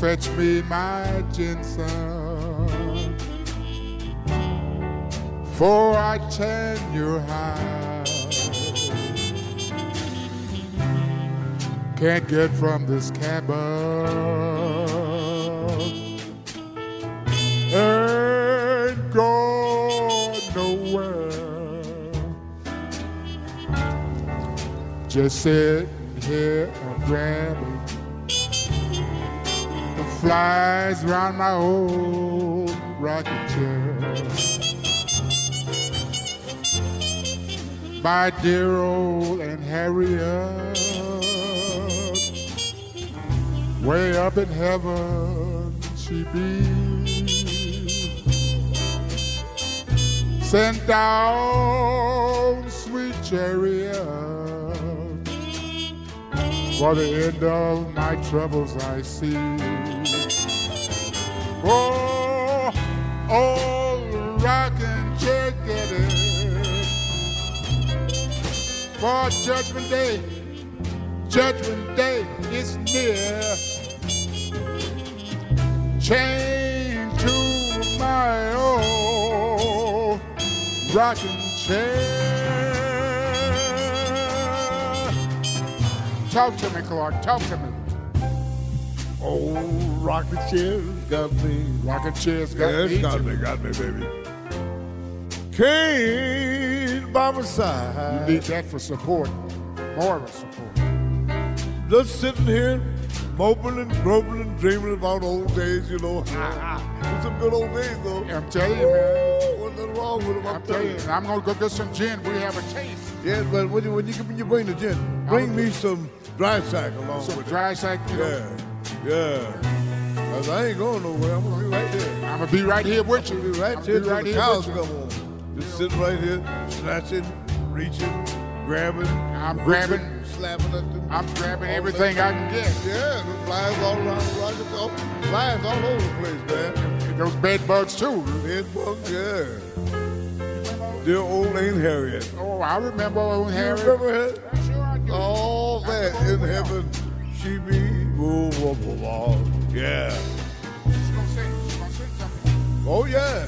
fetch me my ginseng, for I tan your hide. Can't get from this cabin. Ain't going nowhere. Just sitting here and flies around my old rocking chair. My dear old Aunt Harriet, way up in heaven she be. Sent down sweet chariot for the end of my troubles I see. Oh, oh, rockin' chair for Judgment Day. Judgment Day is near. Change to my old rocking chair. Talk to me, Clark. Talk to me. Oh, rocking chairs got me. Rocking chairs got yeah, me. it's got me, got me, baby. Can't by my side. You need that for support. More of a support. Just sitting here, moping and groping and dreaming about old days, you know. some good old days, though. I'm telling you, man. Oh, What's wrong with them? I'm, I'm telling you, I'm gonna go get some gin. We have a taste. Yeah, but when you, when you, when you bring the gin, bring me some dry sack along Some with dry sack, you know. Yeah, yeah. 'Cause I ain't going nowhere. I'm gonna be right there. I'm gonna be right here with you. Be right I'm here be the right here cows come home. Just sitting right here, snatching, reaching, grabbing. I'm grabbing. slapping at them. I'm grabbing everything. I can get. Yeah, the flies all around the rocket. All, flies all over the place, man. Those bed bugs too. Bed bugs, yeah. Dear old Aunt Harriet. Oh, I remember old You remember her? Sure I do. All that in heaven, she be. Whoa, whoa. Yeah. She's gonna sing. She's gonna sing something. Oh, yeah.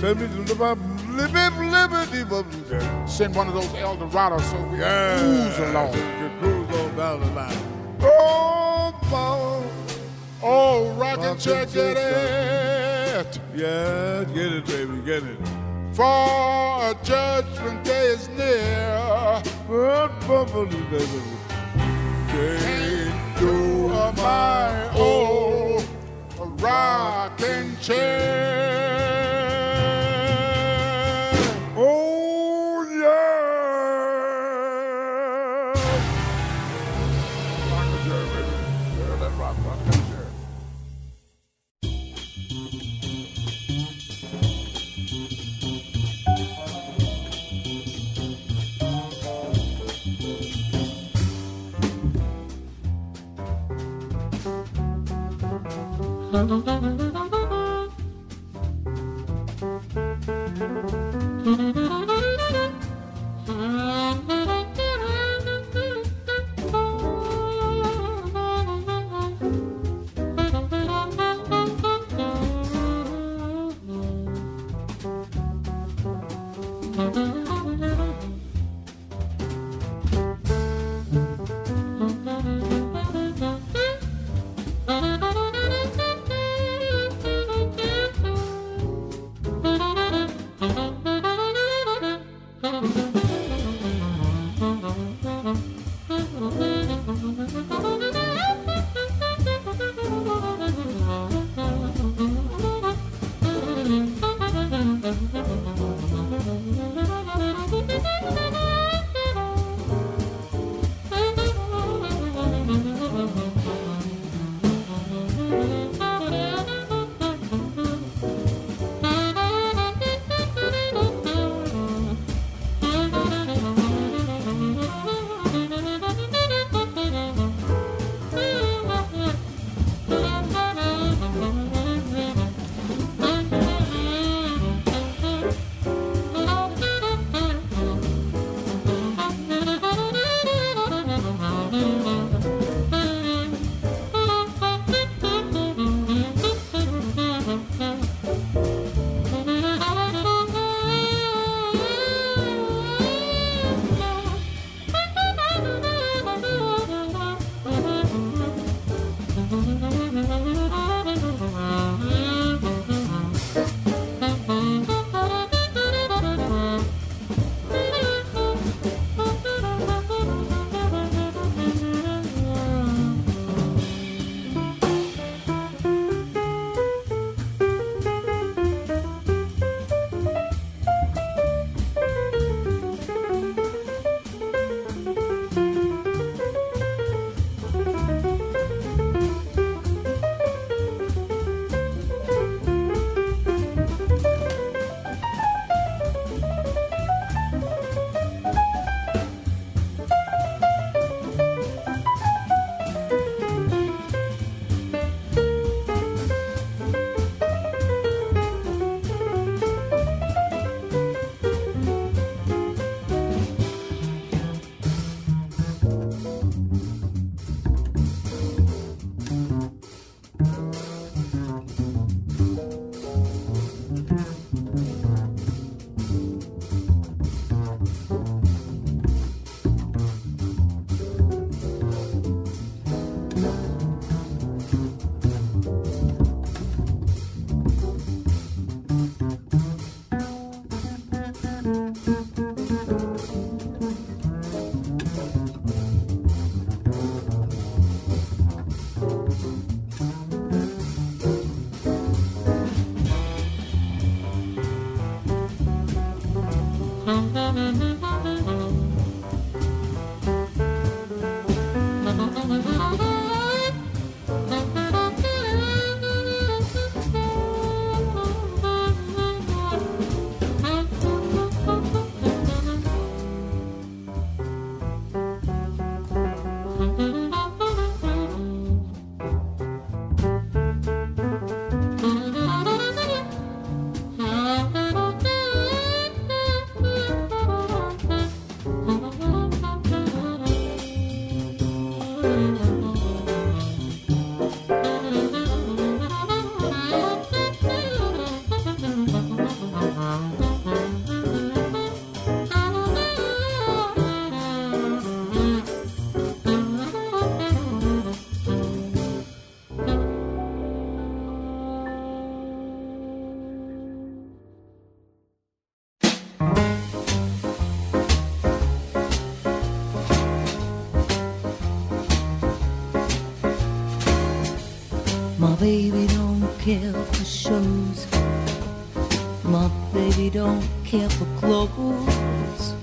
Send me to the liberty, liberty. Send one of those Eldorados so we Yeah. cruise along. Can cruise on down the line. Oh, oh, Oh, rockin' get it. yeah, get it, baby, get it. For a judgment day is near. But my old oh, rocking chair. Baby don't care for clothes.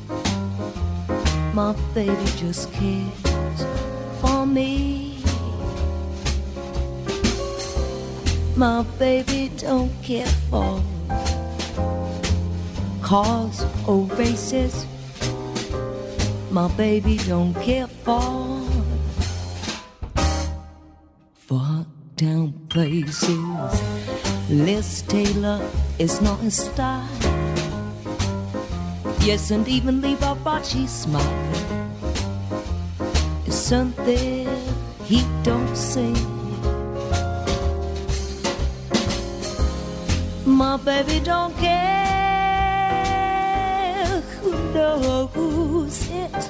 My baby just cares for me. My baby don't care for cars or races. My baby don't care for for down places. Liz Taylor is not his style. Yes, and even leave Levi Bocci smile is something he don't say. My baby don't care who knows it.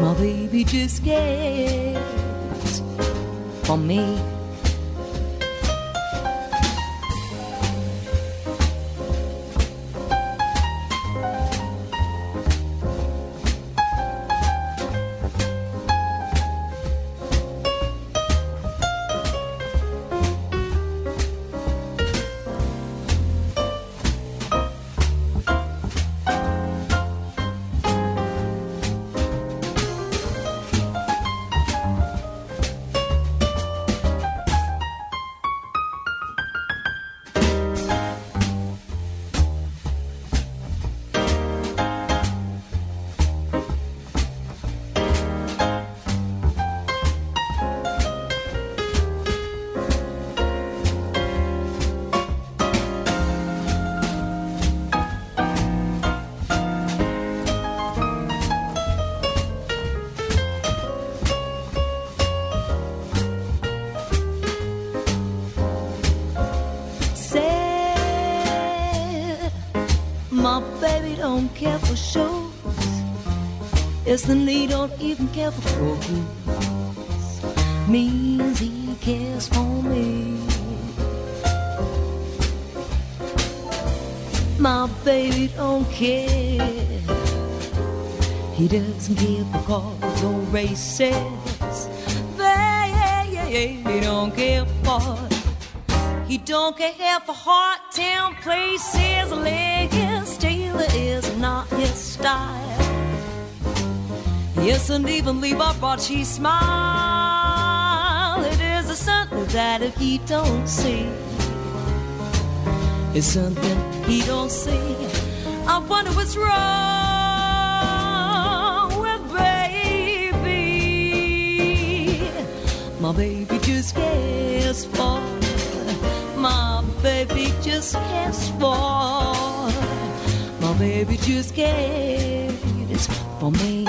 My baby just cares for me. Don't care for shows. Yes, and he don't even care for clothes. Means he cares for me. My baby don't care. He doesn't care for cars or races. They don't care for he don't care for hot town places. Not his style. Yes, and even leave Levi Bocci smile. It is a something that if he don't see, it's something he don't see. I wonder what's wrong with baby. My baby just cares for my baby just cares for. Baby just cares for me.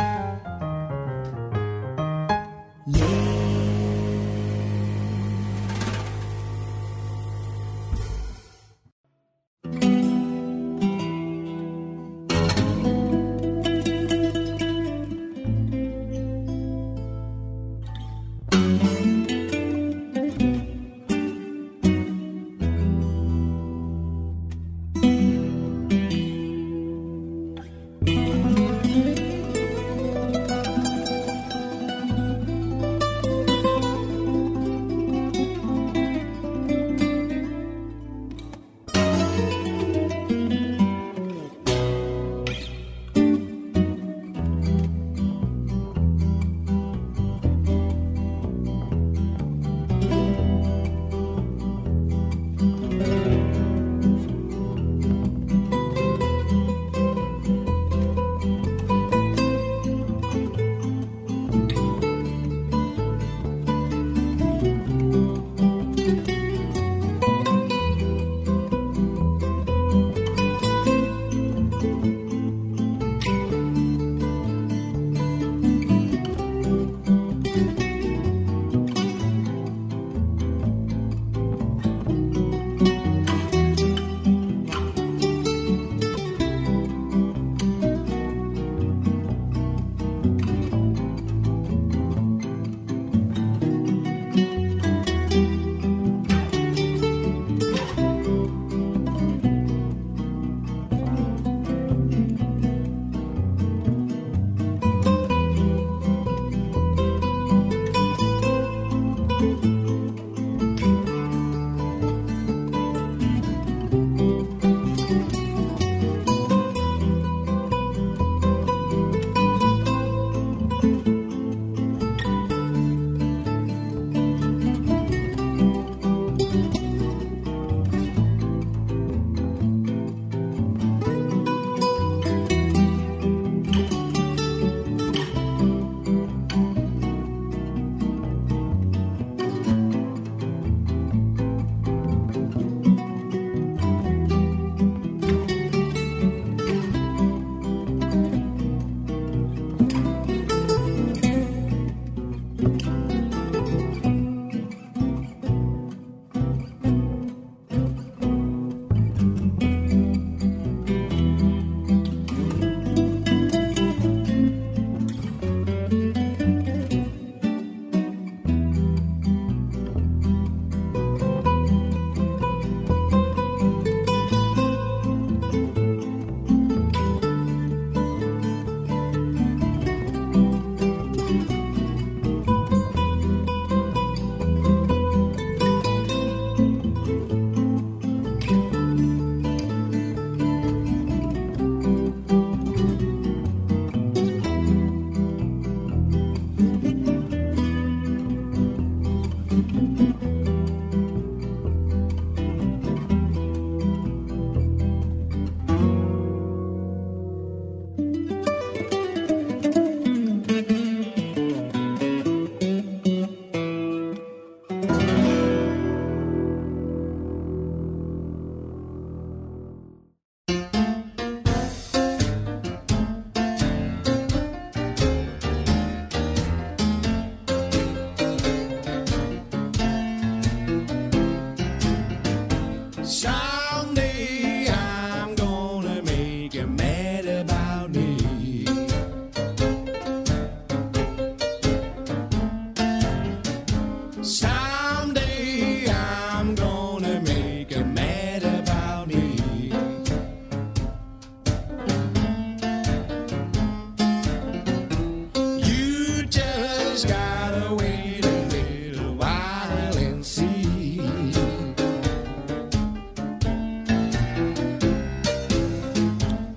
just gotta wait a little while and see.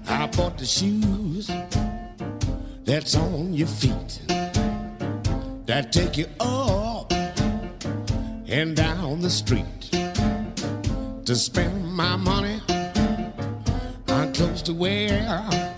I bought the shoes that's on your feet that take you up and down the street to spend my money on clothes to wear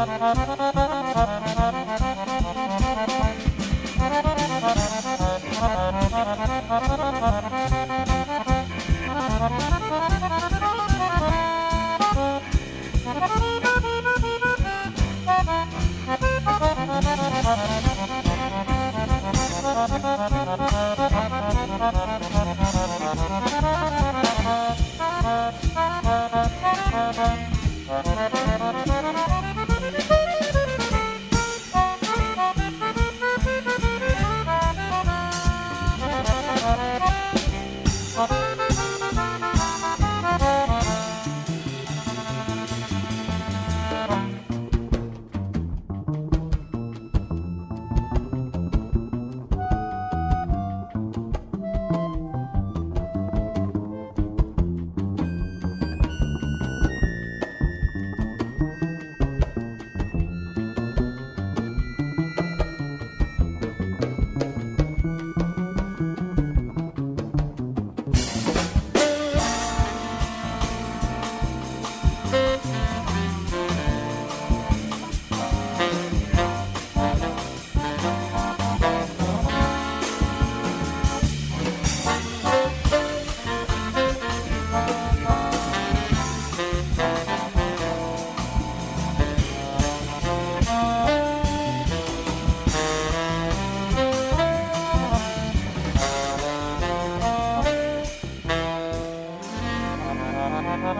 Ha ha ha ha ha!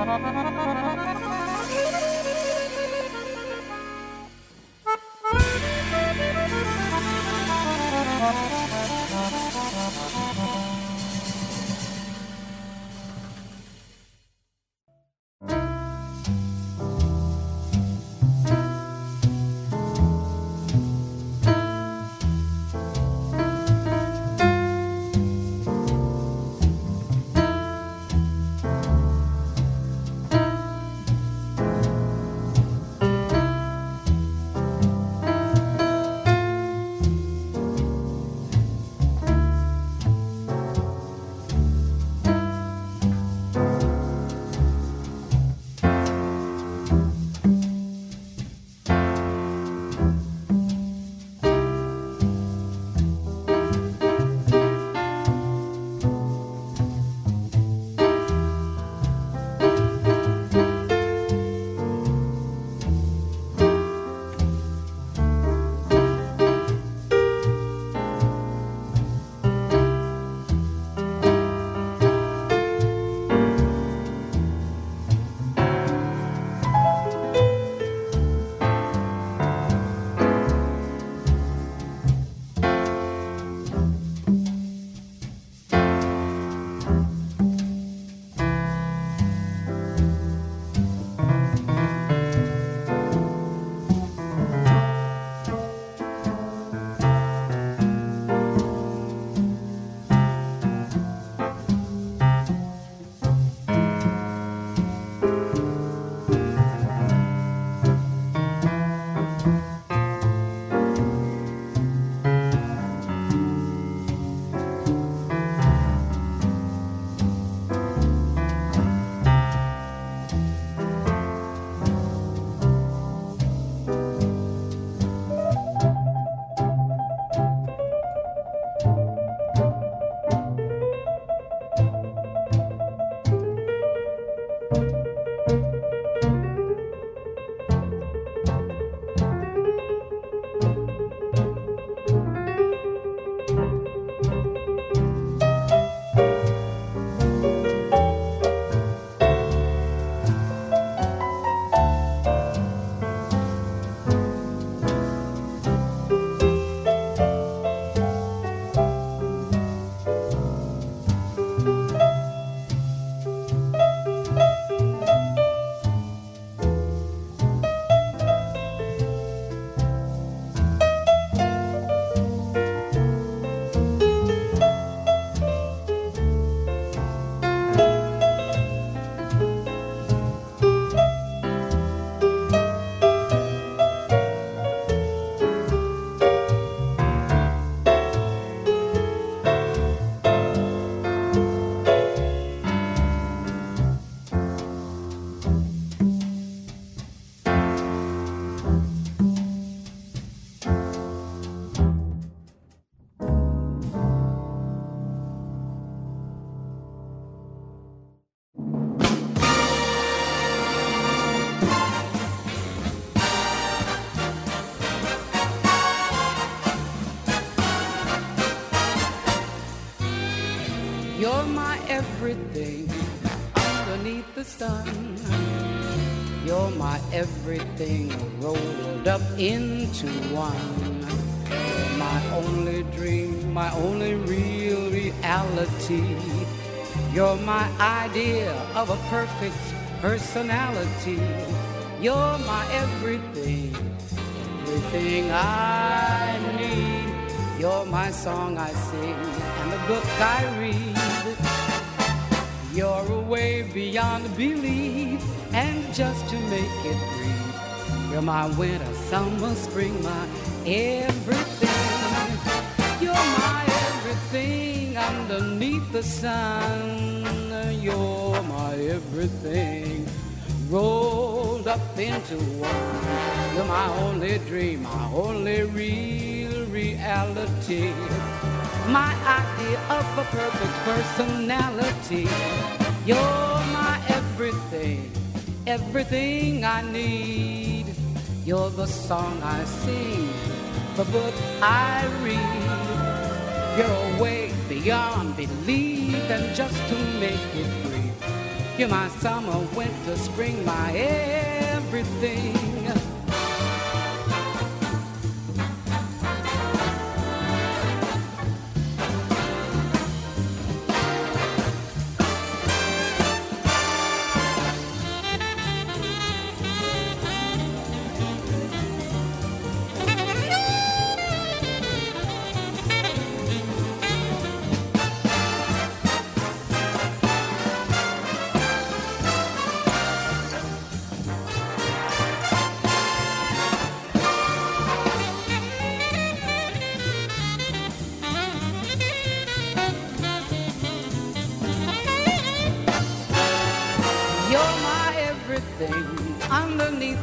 Ha ha ha! Everything underneath the sun. You're my everything rolled up into one. My only dream, my only real reality. You're my idea of a perfect personality. You're my everything, everything I need. You're my song I sing and the book I read. You're way beyond belief, and just to make it brief, you're my winter, summer, spring, my everything. You're my everything underneath the sun. You're my everything rolled up into one. You're my only dream, my only real reality. My idea of a perfect personality. You're my everything, everything I need. You're the song I sing, the book I read. You're way beyond belief, and just to make it brief, you're my summer, winter, spring, my everything.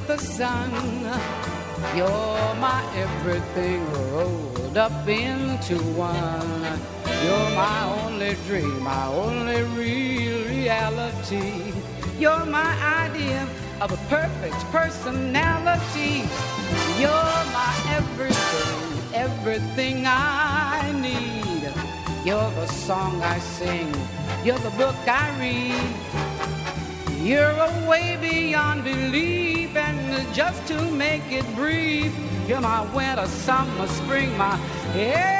The sun. You're my everything rolled up into one. You're my only dream, my only real reality. You're my idea of a perfect personality. You're my everything, everything I need. You're the song I sing, you're the book I read. You're a way beyond belief, and just to make it brief, you're my winter, summer, spring, my everything.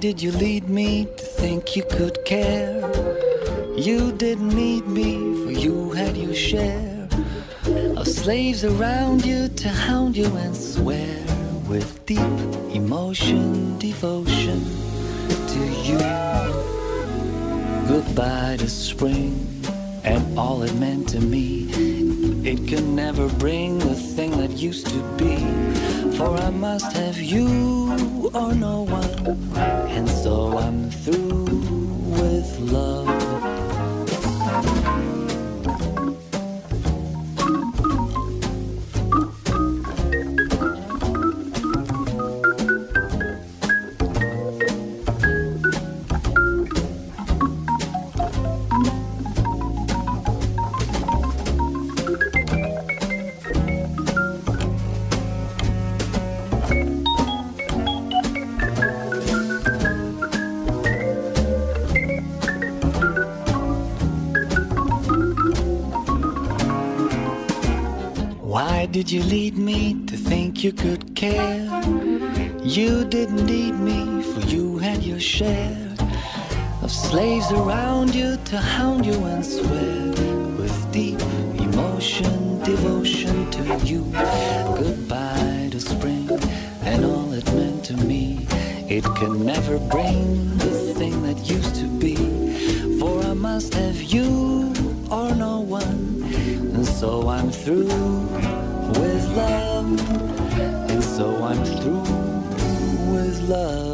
Did you lead me to think you could care? You didn't need me, for you had your share of slaves around you to hound you and swear with deep emotion, devotion to you. Goodbye to spring and all it meant to me. It can never bring the thing that used to be. For I must have you or no one. And so I'm through with love. Did you lead me to think you could care? You didn't need me, for you had your share of slaves around you to hound you and swear with deep emotion, devotion to you. Goodbye to spring and all it meant to me. It can never bring love.